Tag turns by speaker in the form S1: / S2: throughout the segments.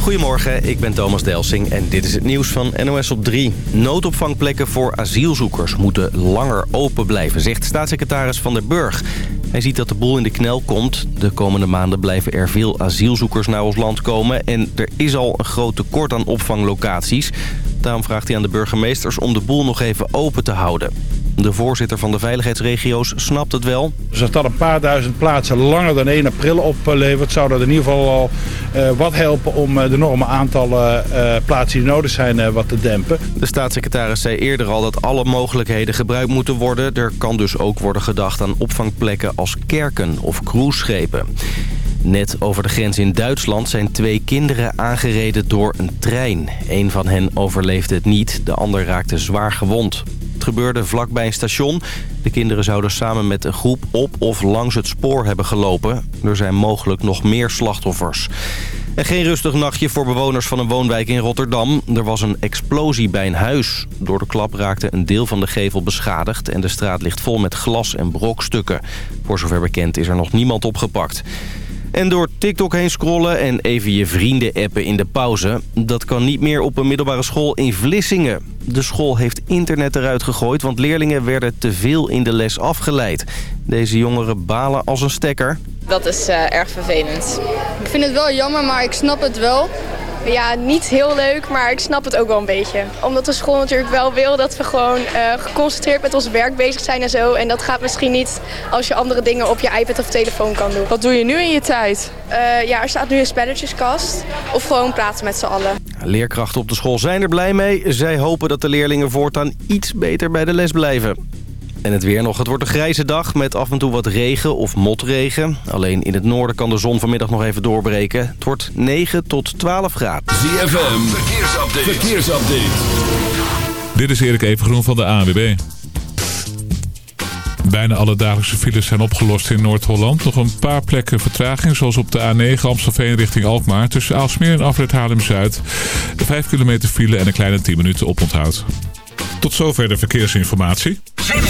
S1: Goedemorgen, ik ben Thomas Delsing en dit is het nieuws van NOS op 3. Noodopvangplekken voor asielzoekers moeten langer open blijven, zegt staatssecretaris Van der Burg. Hij ziet dat de boel in de knel komt. De komende maanden blijven er veel asielzoekers naar ons land komen... en er is al een groot tekort aan opvanglocaties. Daarom vraagt hij aan de burgemeesters om de boel nog even open te houden. De voorzitter van de veiligheidsregio's snapt het wel.
S2: Dus als dat een paar duizend plaatsen langer dan 1 april oplevert... zou dat in ieder geval al uh, wat helpen om uh, de enorme aantallen uh, plaatsen die nodig zijn wat te dempen.
S1: De staatssecretaris zei eerder al dat alle mogelijkheden gebruikt moeten worden. Er kan dus ook worden gedacht aan opvangplekken als kerken of cruiseschepen. Net over de grens in Duitsland zijn twee kinderen aangereden door een trein. Een van hen overleefde het niet, de ander raakte zwaar gewond. Het gebeurde vlakbij een station. De kinderen zouden samen met een groep op of langs het spoor hebben gelopen. Er zijn mogelijk nog meer slachtoffers. En geen rustig nachtje voor bewoners van een woonwijk in Rotterdam. Er was een explosie bij een huis. Door de klap raakte een deel van de gevel beschadigd... en de straat ligt vol met glas en brokstukken. Voor zover bekend is er nog niemand opgepakt. En door TikTok heen scrollen en even je vrienden appen in de pauze... dat kan niet meer op een middelbare school in Vlissingen. De school heeft internet eruit gegooid, want leerlingen werden te veel in de les afgeleid. Deze jongeren balen als een stekker.
S3: Dat is uh, erg vervelend.
S4: Ik vind het wel jammer, maar ik snap het wel.
S3: Ja, niet heel leuk, maar ik snap het ook wel een beetje. Omdat de school natuurlijk wel wil dat we gewoon uh, geconcentreerd met ons werk bezig zijn en zo. En dat gaat misschien niet als je andere dingen op je iPad of telefoon kan doen.
S5: Wat doe je nu in je tijd?
S3: Uh, ja, er staat nu een spelletjeskast. Of gewoon praten met z'n allen.
S1: Leerkrachten op de school zijn er blij mee. Zij hopen dat de leerlingen voortaan iets beter bij de les blijven. En het weer nog. Het wordt een grijze dag met af en toe wat regen of motregen. Alleen in het noorden kan de zon vanmiddag nog even doorbreken. Het wordt 9 tot 12 graden.
S6: ZFM, verkeersupdate. verkeersupdate.
S7: Dit is Erik Evengroen van de ANWB. Bijna alle dagelijkse files zijn opgelost in Noord-Holland. Nog een paar plekken vertraging, zoals op de A9 Amstelveen richting Alkmaar... tussen Aalsmeer en Afrit Haarlem-Zuid. 5 kilometer file en een kleine 10 minuten oponthoud. Tot zover de verkeersinformatie.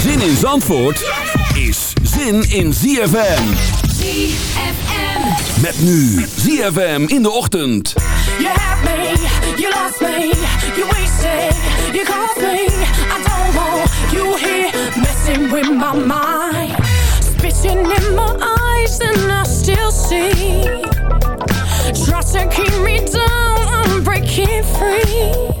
S6: Zin in Zandvoort is zin in ZFM.
S8: ZFM.
S6: Met nu ZFM in de ochtend.
S8: You have me, you lost me, you wasted, you called me. I don't want you here messing with my mind. Spitting in my eyes and I still see. Try to keep me down, I'm breaking free.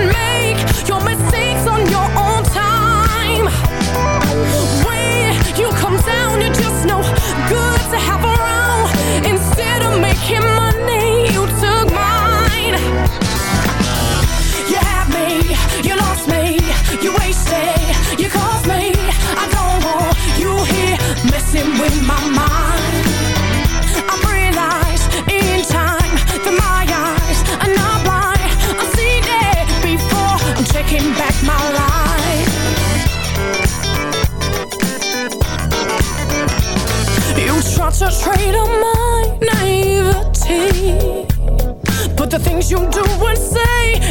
S8: the things you do and say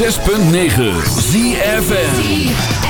S6: 106.9 ZFN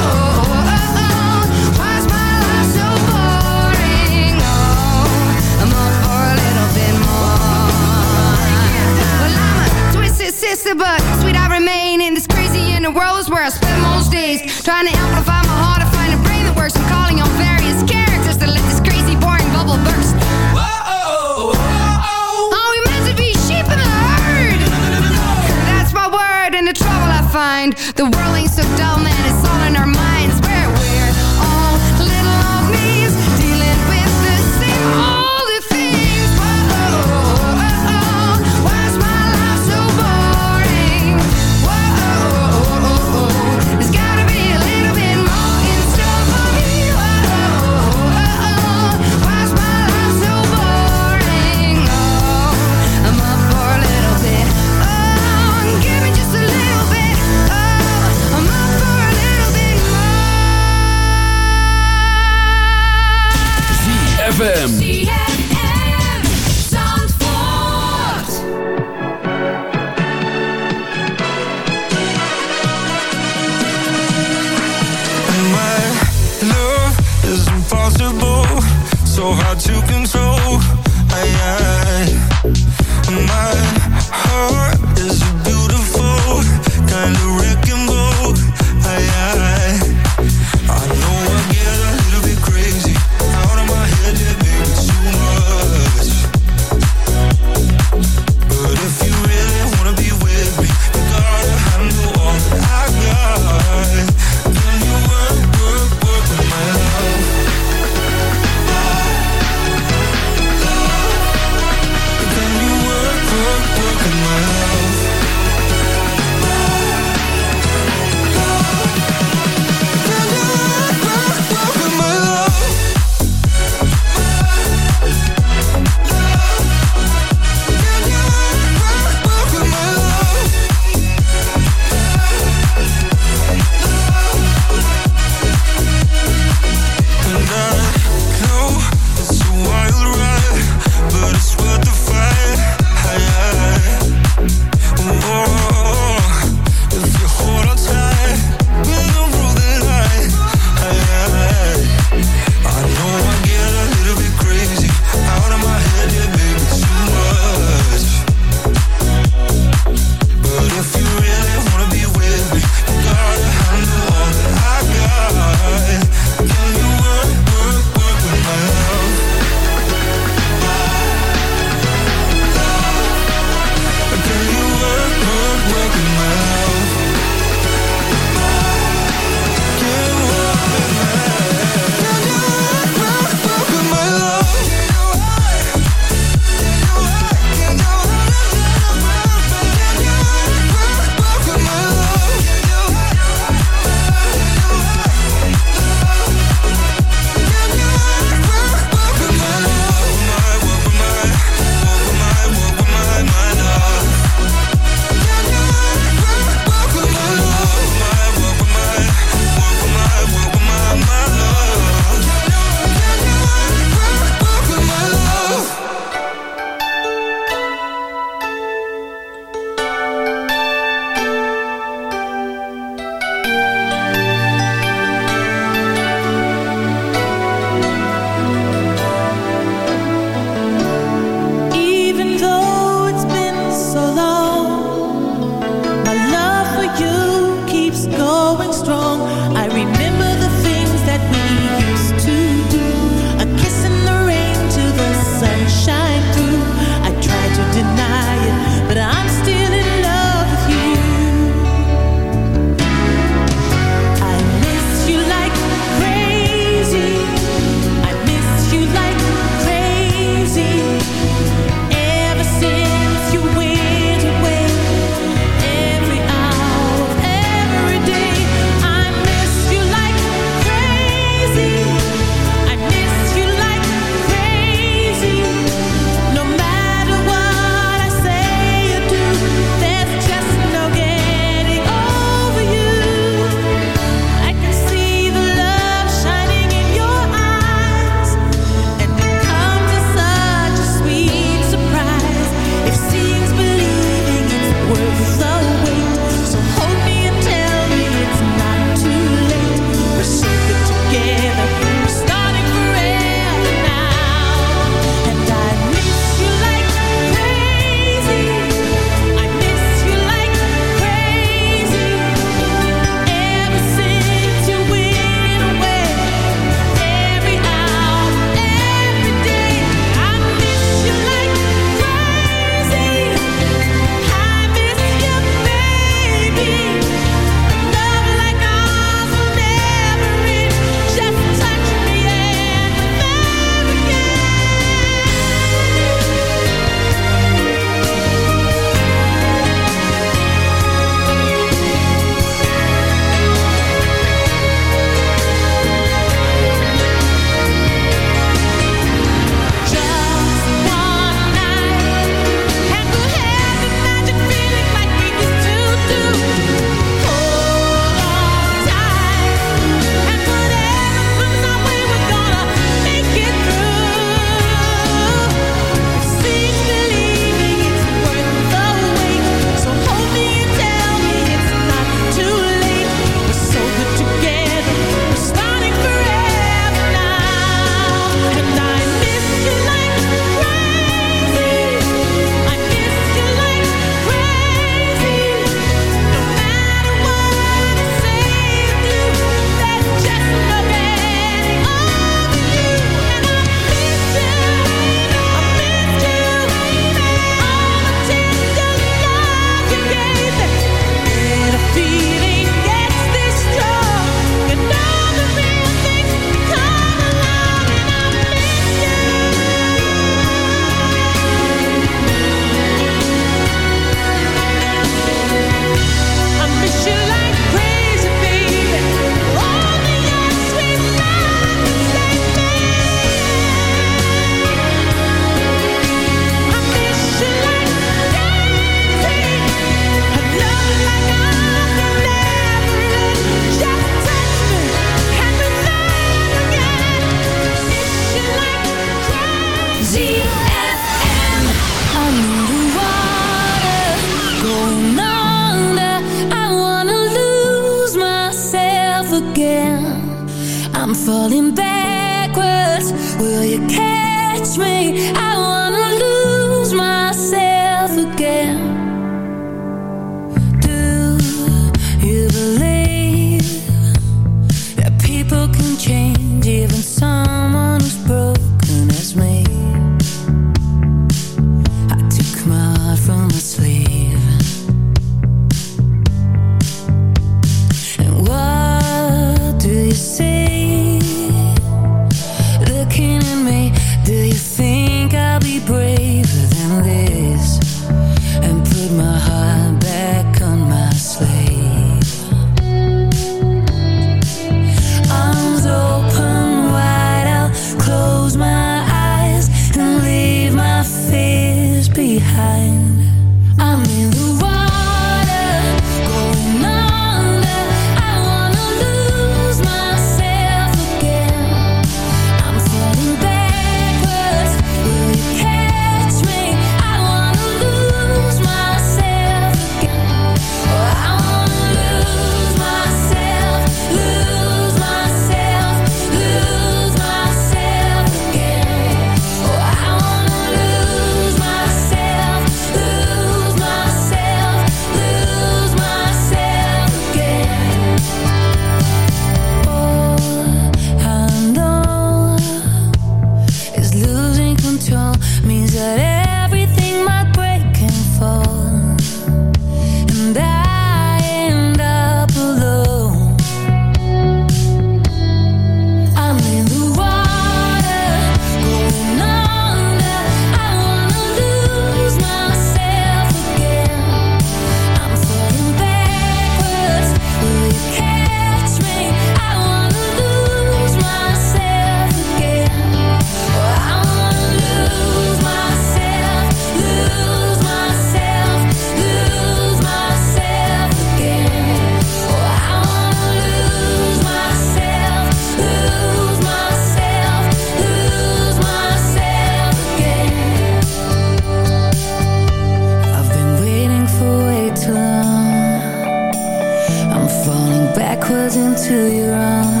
S8: into your arms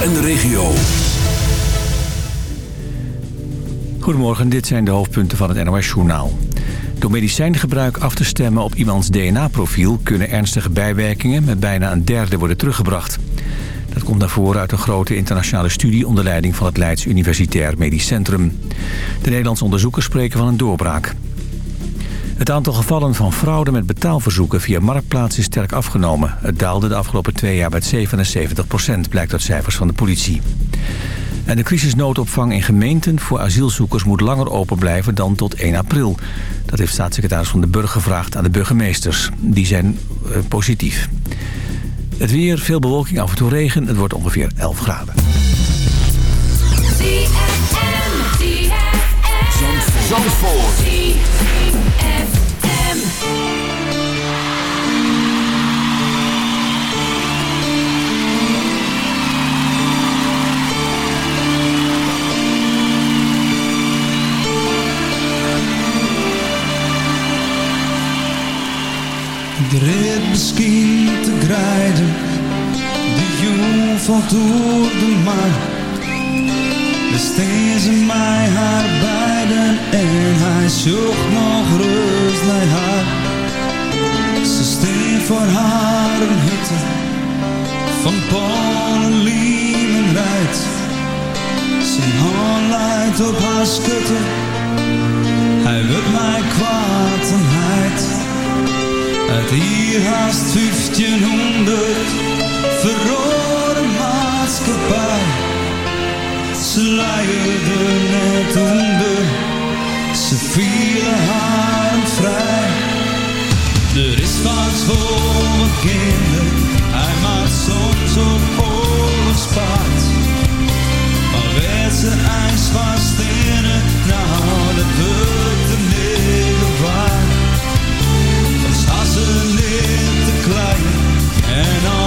S6: En de regio.
S9: Goedemorgen, dit zijn de hoofdpunten van het NOS-journaal. Door medicijngebruik af te stemmen op iemands DNA-profiel... kunnen ernstige bijwerkingen met bijna een derde worden teruggebracht. Dat komt naar voren uit een grote internationale studie... onder leiding van het Leids Universitair Medisch Centrum. De Nederlandse onderzoekers spreken van een doorbraak. Het aantal gevallen van fraude met betaalverzoeken via Marktplaats is sterk afgenomen. Het daalde de afgelopen twee jaar met 77 procent, blijkt uit cijfers van de politie. En de crisisnoodopvang in gemeenten voor asielzoekers moet langer open blijven dan tot 1 april. Dat heeft staatssecretaris Van de Burg gevraagd aan de burgemeesters. Die zijn eh, positief. Het weer, veel bewolking, af en toe regen. Het wordt ongeveer 11 graden.
S6: Zandvoort.
S10: Misschien te grijden, de jong valt door de maan. Besteed ze mij haar beiden en hij zocht nog rust naar haar. Ze steen voor haar een hutte van Polen, en rijdt. Zijn hand leidt op haar schutte, hij wil mij kwaad en heid. Uit hier haast 1500 verrode maatschappij. Ze leiden net onder, ze vielen haar vrij. Er is wat voor mijn kinderen, hij maakt soms op oorlogspaard. Maar werd ze ijs vast in het, nou dat wordt de middel waard ze niet te klein en al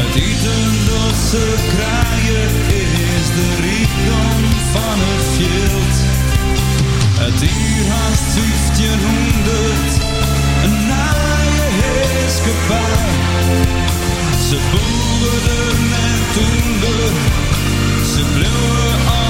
S10: Uit losse kraaien is de rijkdom van het veld. Het uur haast 1500,
S11: een naaie
S12: gevaar. Ze boeren en toender, ze bleven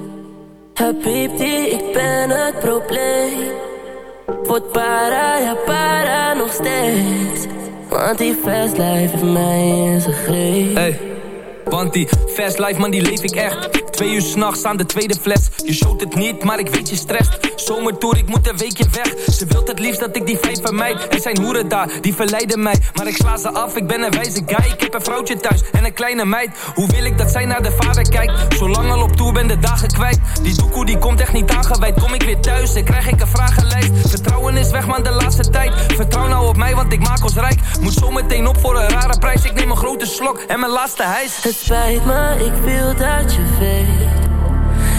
S11: Habibti, ik ben het probleem. Word para, ja para nog steeds. Want die fast life heeft mij in zijn greep.
S12: Hey. Want die fast life man die leef ik echt Twee uur s'nachts aan de tweede fles. Je showt het niet, maar ik weet je strest Zomertour, ik moet een weekje weg. Ze wilt het liefst dat ik die vijf vermijd. Er zijn hoeren daar, die verleiden mij. Maar ik sla ze af, ik ben een wijze guy. Ik heb een vrouwtje thuis en een kleine meid. Hoe wil ik dat zij naar de vader kijkt? Zolang al op tour ben de dagen kwijt. Die doekoe die komt echt niet aangeweid Kom ik weer thuis en krijg ik een vragenlijst. Vertrouwen is weg man de laatste tijd. Vertrouw nou op mij want ik maak ons rijk. Moet zo meteen op voor een rare prijs. Ik neem een grote slok en mijn laatste hijs.
S11: Het spijt me, ik wil dat je weet.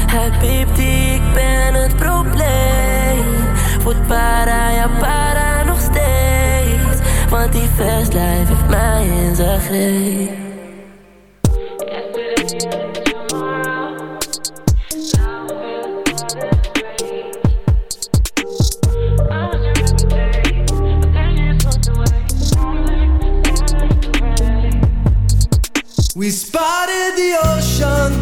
S11: Habibti, ik ben het probleem. Word para, ja para nog steeds. Want die fast life heeft mij in zijn greep.
S13: We spotted the ocean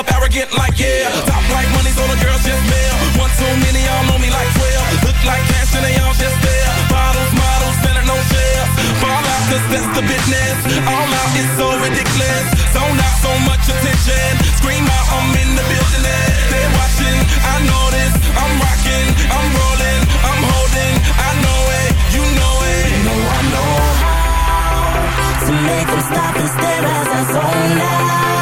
S14: up arrogant like yeah. Top like money, so the girls just mail. One too many, all know me like 12. Look like cash and they all just there. Bottles, models, better no share. Fall out, cause that's the business. All out is so ridiculous. Zone out so much attention. Scream out, I'm in the building. They're watching, I know this. I'm rocking, I'm rolling, I'm holding. I know it, you know it.
S15: You know I know how to make them stop and stare as I zone out.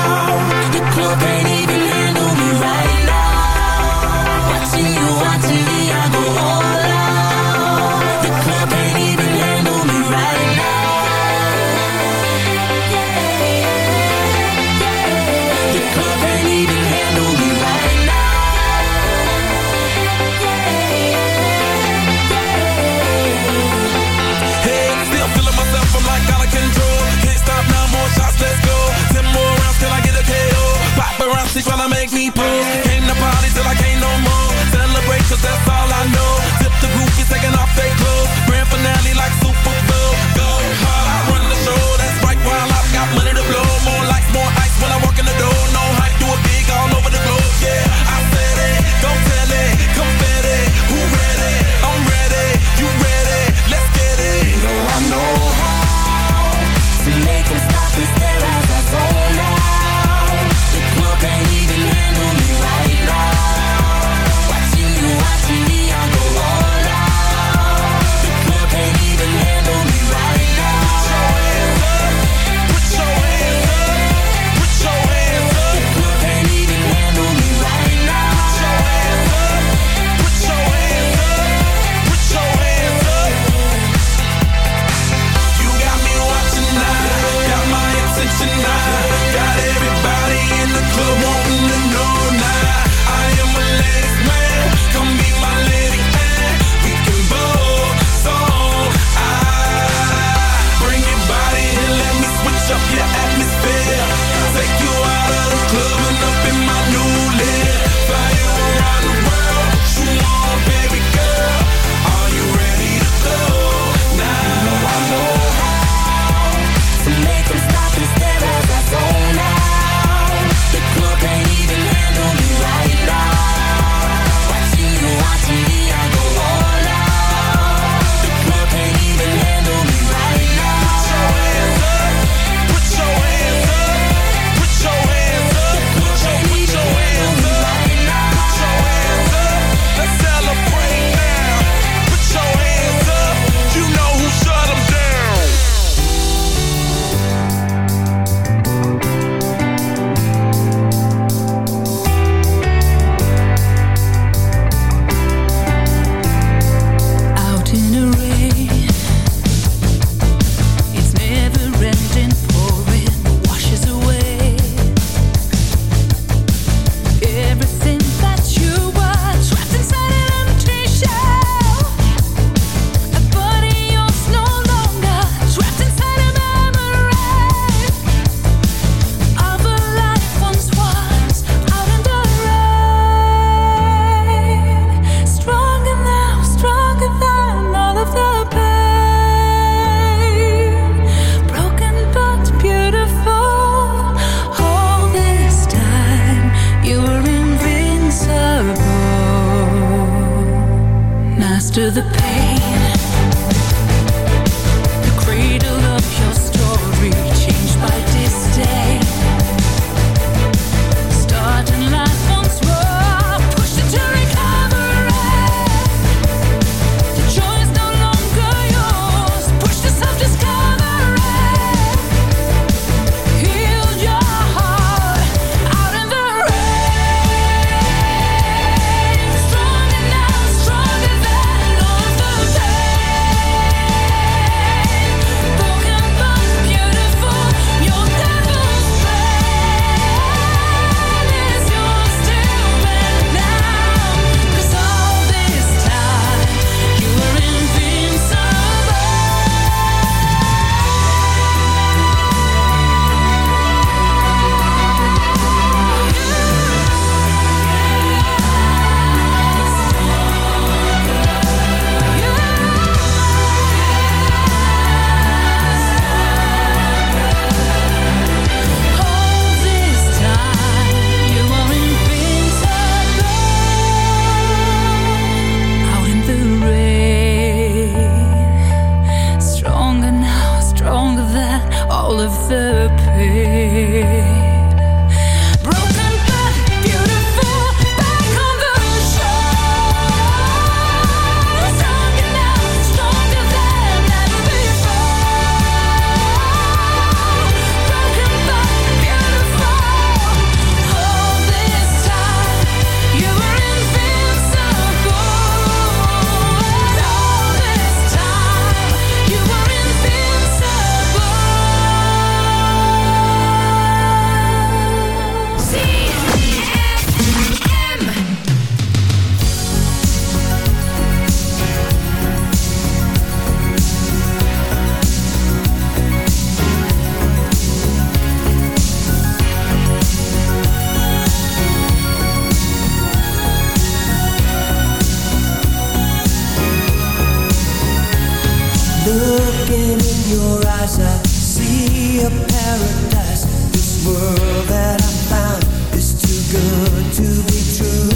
S13: Looking in your eyes, I see a paradise. This world that I found is too good to be true.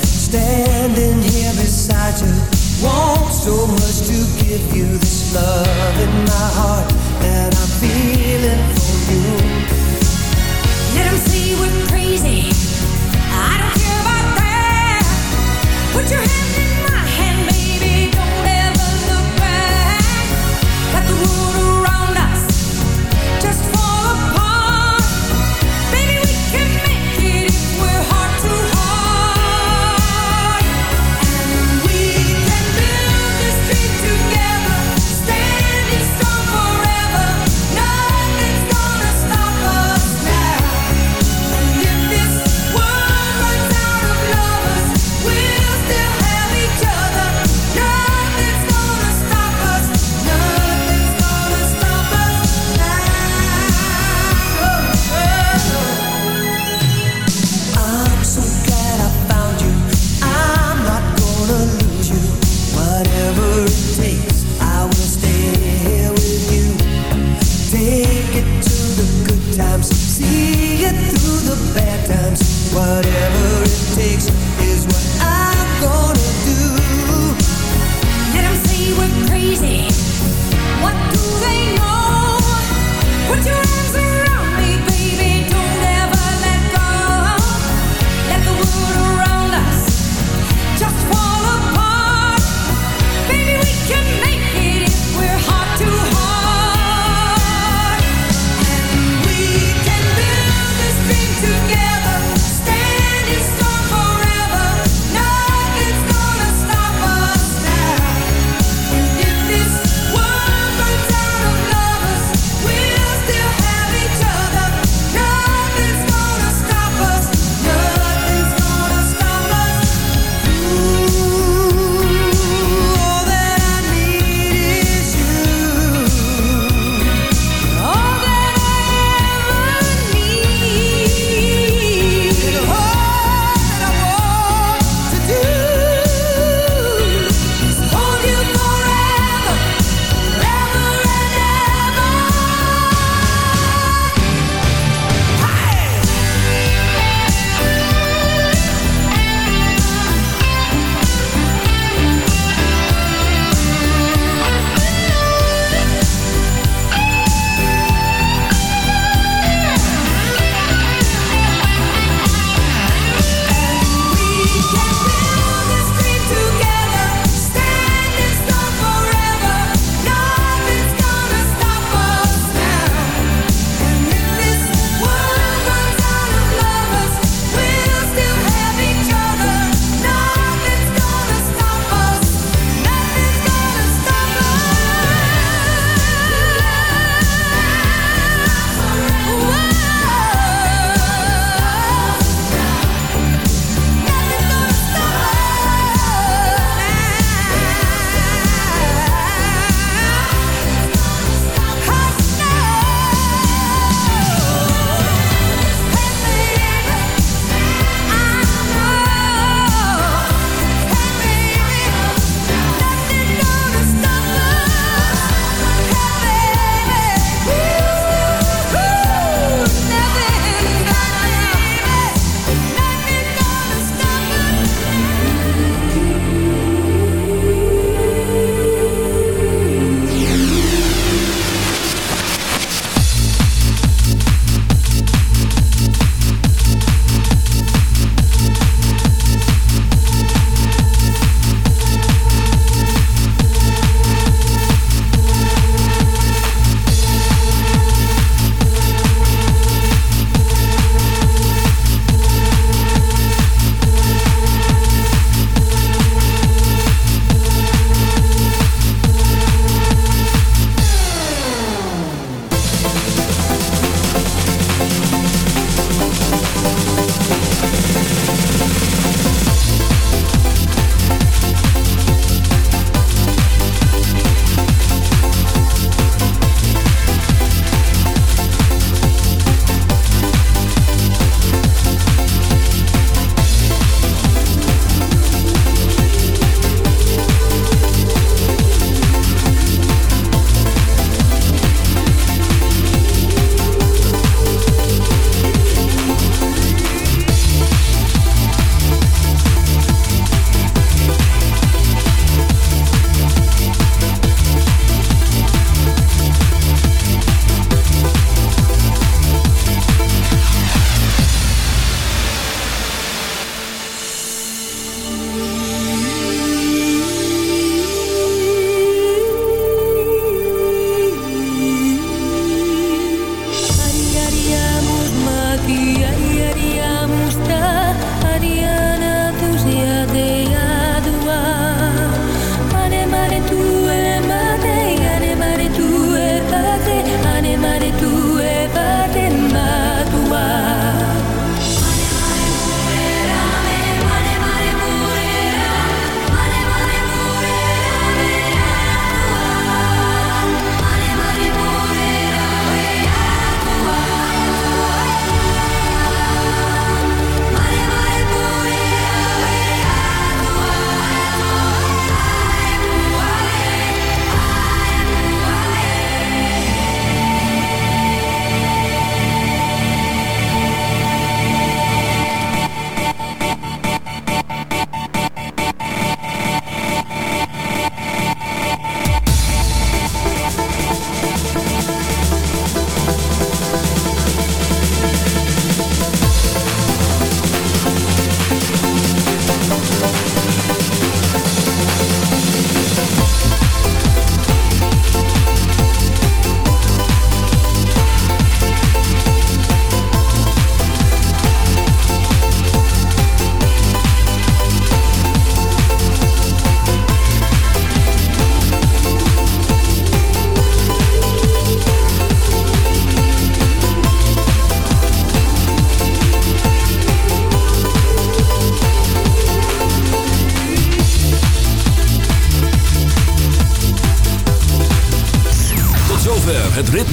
S13: Standing here beside you, want so much to give you this love in my heart that I'm feeling for you.
S8: Say we're crazy. I don't care about that. Put your hand